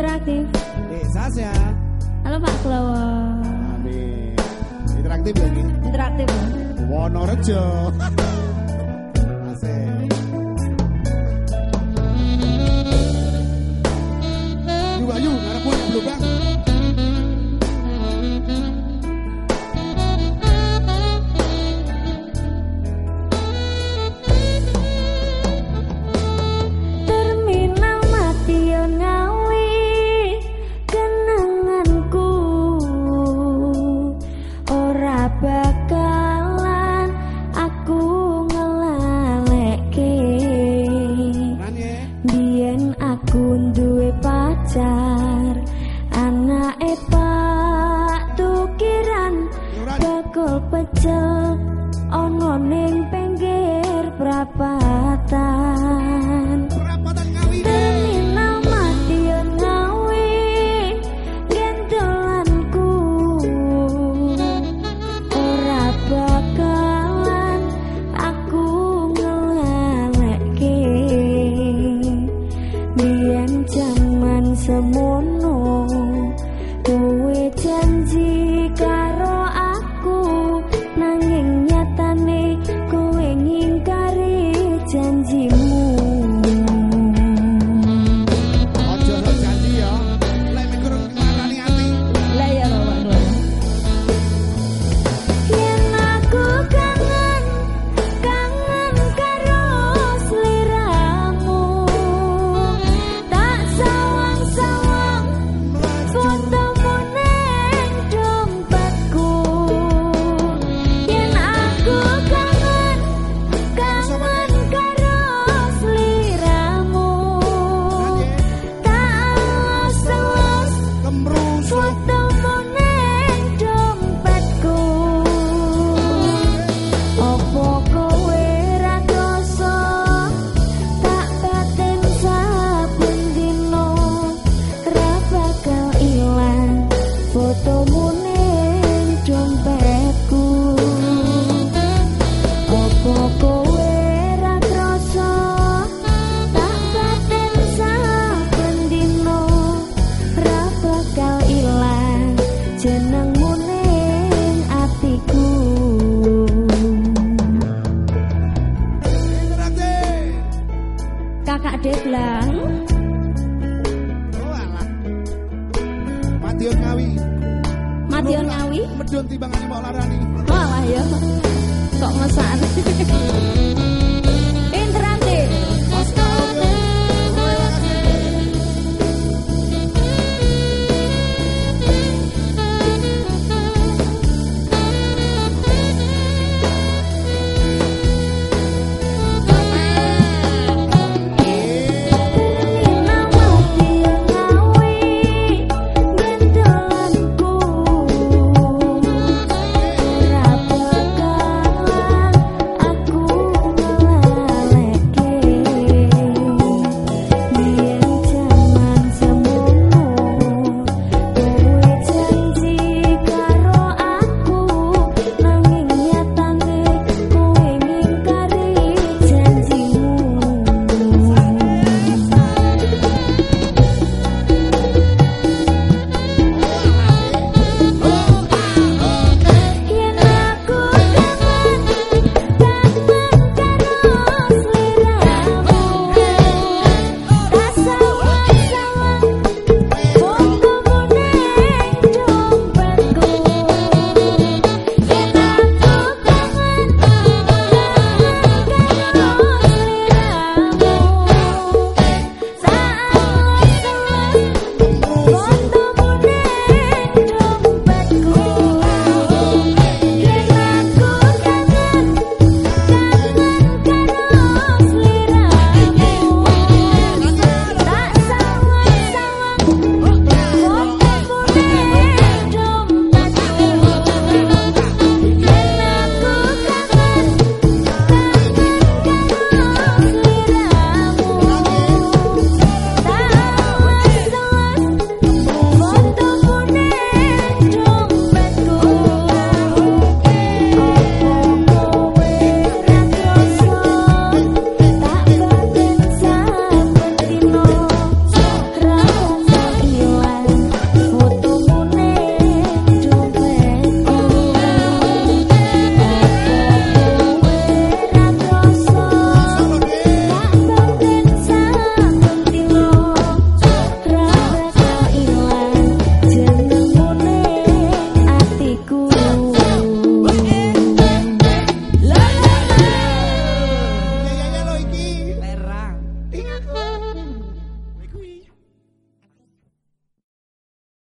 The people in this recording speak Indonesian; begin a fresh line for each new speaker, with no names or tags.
interaktif.
Eh, Sasya.
Halo Pak Klowo.
Amin. Interaktif ya ini.
Interaktif.
Wonorejo.
bakalan aku ngelalekke. Biyen aku duwe pacar anake Pak tukiran. Bakul pecel ana
天际
Blang. Oh. Madiun Ngawi. Madiun Ngawi. Medun timbangane mbok larani. Malah ya. Kok ngesan.